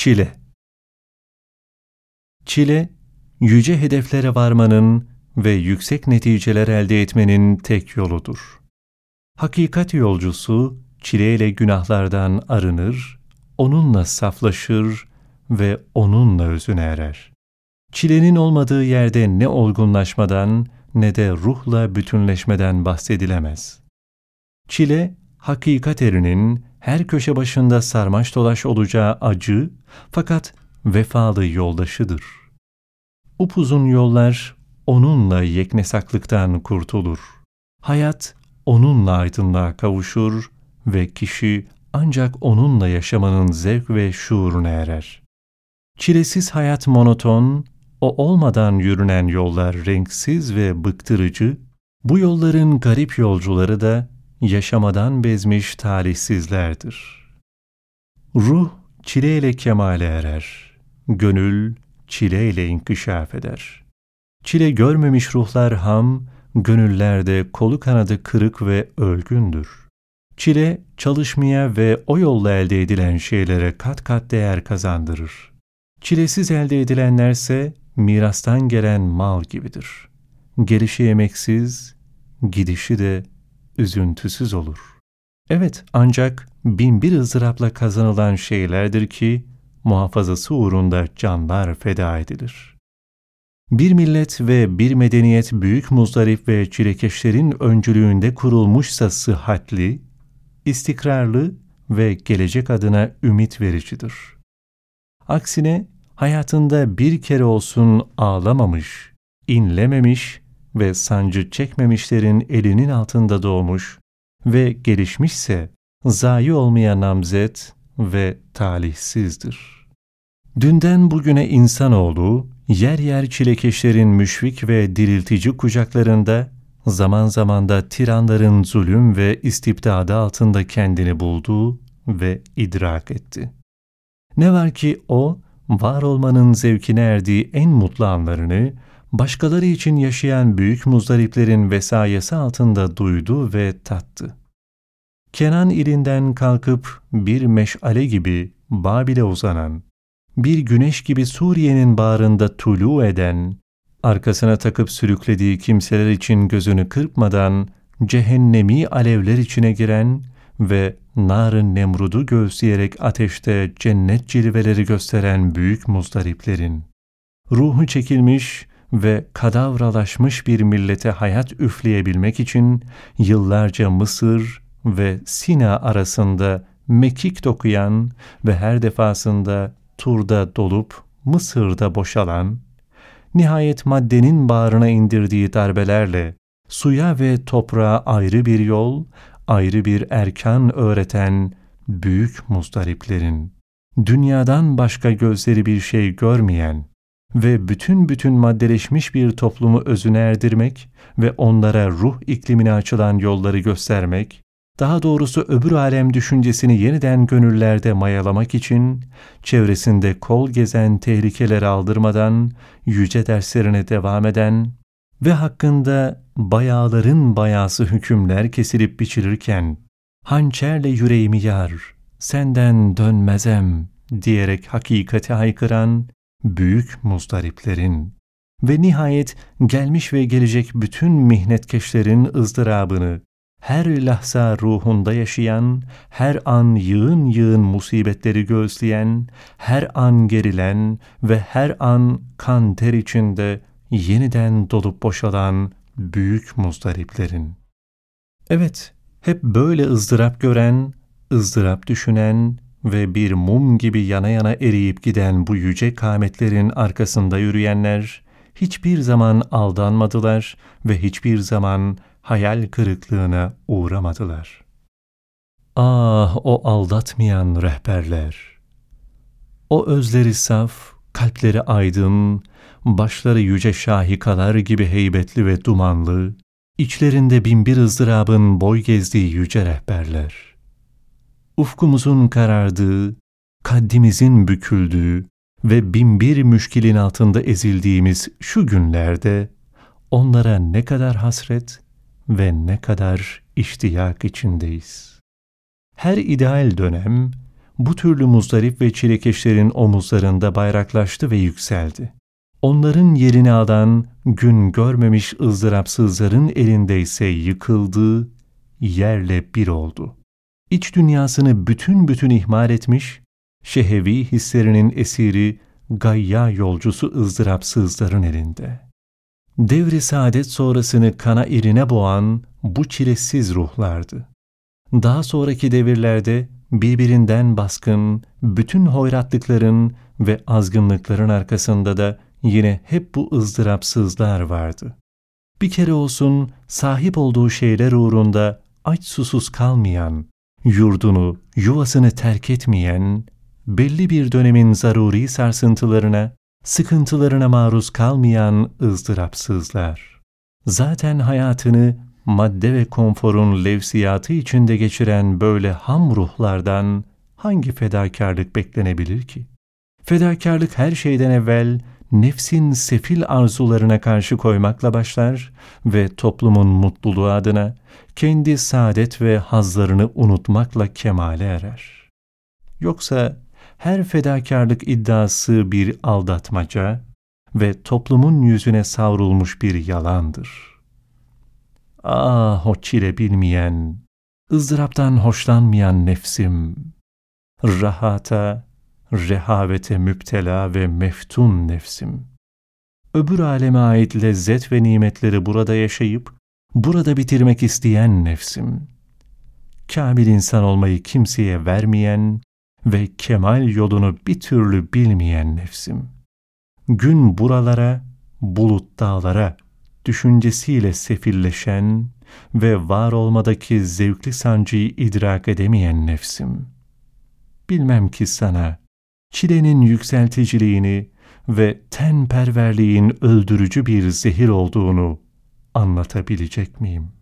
Çile Çile, yüce hedeflere varmanın ve yüksek neticeler elde etmenin tek yoludur. Hakikat yolcusu, çileyle günahlardan arınır, onunla saflaşır ve onunla özüne erer. Çilenin olmadığı yerde ne olgunlaşmadan ne de ruhla bütünleşmeden bahsedilemez. Çile, hakikat erinin her köşe başında sarmaş dolaş olacağı acı fakat vefalı yoldaşıdır. Upuzun yollar onunla yeknesaklıktan kurtulur. Hayat onunla aydınlığa kavuşur ve kişi ancak onunla yaşamanın zevk ve şuuruna erer. Çilesiz hayat monoton, o olmadan yürünen yollar renksiz ve bıktırıcı, bu yolların garip yolcuları da yaşamadan bezmiş talihsizlerdir. Ruh çileyle kemale erer, gönül çileyle inkişaf eder. Çile görmemiş ruhlar ham, gönüllerde kolu kanadı kırık ve ölgündür. Çile çalışmaya ve o yolla elde edilen şeylere kat kat değer kazandırır. Çilesiz elde edilenlerse mirastan gelen mal gibidir. Gelişi emeksiz, gidişi de üzüntüsüz olur. Evet ancak bin bir ızdırapla kazanılan şeylerdir ki muhafazası uğrunda canlar feda edilir. Bir millet ve bir medeniyet büyük muzdarip ve çilekeşlerin öncülüğünde kurulmuşsa sıhhatli, istikrarlı ve gelecek adına ümit vericidir. Aksine hayatında bir kere olsun ağlamamış, inlememiş ve sancı çekmemişlerin elinin altında doğmuş ve gelişmişse zayi olmaya namzet ve talihsizdir. Dünden bugüne insanoğlu yer yer çilekeşlerin müşfik ve diriltici kucaklarında zaman zaman da tiranların zulüm ve istibdadı altında kendini buldu ve idrak etti. Ne var ki o, var olmanın zevkine erdiği en mutlu anlarını, başkaları için yaşayan büyük muzdariplerin vesayesi altında duydu ve tattı. Kenan ilinden kalkıp bir meşale gibi Babil'e uzanan, bir güneş gibi Suriye'nin bağrında tulu eden, arkasına takıp sürüklediği kimseler için gözünü kırpmadan cehennemi alevler içine giren ve narın nemrudu göğüsleyerek ateşte cennet cilveleri gösteren büyük muzdariplerin, ruhu çekilmiş ve kadavralaşmış bir millete hayat üfleyebilmek için yıllarca Mısır ve Sina arasında mekik dokuyan ve her defasında Tur'da dolup Mısır'da boşalan, nihayet maddenin bağrına indirdiği darbelerle suya ve toprağa ayrı bir yol, ayrı bir erkan öğreten büyük muzdariplerin, dünyadan başka gözleri bir şey görmeyen ve bütün bütün maddeleşmiş bir toplumu özüne erdirmek ve onlara ruh iklimine açılan yolları göstermek, daha doğrusu öbür alem düşüncesini yeniden gönüllerde mayalamak için, çevresinde kol gezen tehlikeleri aldırmadan, yüce derslerine devam eden ve hakkında bayağıların bayası hükümler kesilip biçilirken, hançerle yüreğimi yar, senden dönmezem diyerek hakikati haykıran büyük muzdariplerin ve nihayet gelmiş ve gelecek bütün mihnetkeşlerin ızdırabını, her lahza ruhunda yaşayan, her an yığın yığın musibetleri göğüsleyen, her an gerilen ve her an kan ter içinde yeniden dolup boşalan büyük muzdariplerin. Evet, hep böyle ızdırap gören, ızdırap düşünen ve bir mum gibi yana yana eriyip giden bu yüce kâmetlerin arkasında yürüyenler, hiçbir zaman aldanmadılar ve hiçbir zaman hayal kırıklığına uğramadılar. Ah o aldatmayan rehberler! O özleri saf, kalpleri aydın, başları yüce şahikalar gibi heybetli ve dumanlı, içlerinde binbir ızdırabın boy gezdiği yüce rehberler. Ufkumuzun karardığı, kaddimizin büküldüğü ve binbir müşkilin altında ezildiğimiz şu günlerde onlara ne kadar hasret ve ne kadar iştiyak içindeyiz. Her ideal dönem bu türlü muzdarip ve çilekeşlerin omuzlarında bayraklaştı ve yükseldi. Onların yerini alan gün görmemiş ızdırapsızların elinde ise yıkıldı, yerle bir oldu. İç dünyasını bütün bütün ihmal etmiş, şehevi hislerinin esiri, gayya yolcusu ızdırapsızların elinde. Devri saadet sonrasını kana irine boğan bu çilesiz ruhlardı. Daha sonraki devirlerde birbirinden baskın, bütün hoyratlıkların ve azgınlıkların arkasında da yine hep bu ızdırapsızlar vardı. Bir kere olsun sahip olduğu şeyler uğrunda aç susuz kalmayan, yurdunu, yuvasını terk etmeyen, belli bir dönemin zaruri sarsıntılarına, sıkıntılarına maruz kalmayan ızdırapsızlar. Zaten hayatını madde ve konforun levsiyatı içinde geçiren böyle ham ruhlardan hangi fedakarlık beklenebilir ki? Fedakarlık her şeyden evvel nefsin sefil arzularına karşı koymakla başlar ve toplumun mutluluğu adına kendi saadet ve hazlarını unutmakla kemale erer. Yoksa her fedakarlık iddiası bir aldatmaca ve toplumun yüzüne savrulmuş bir yalandır. Ah o çile bilmeyen, ızdıraptan hoşlanmayan nefsim, rahata, rehavete müptela ve meftun nefsim. Öbür aleme ait lezzet ve nimetleri burada yaşayıp, burada bitirmek isteyen nefsim. Kamil insan olmayı kimseye vermeyen ve kemal yolunu bir türlü bilmeyen nefsim. Gün buralara, bulut dağlara, düşüncesiyle sefilleşen ve var olmadaki zevkli sancıyı idrak edemeyen nefsim. Bilmem ki sana çilenin yükselticiliğini ve tenperverliğin öldürücü bir zehir olduğunu anlatabilecek miyim?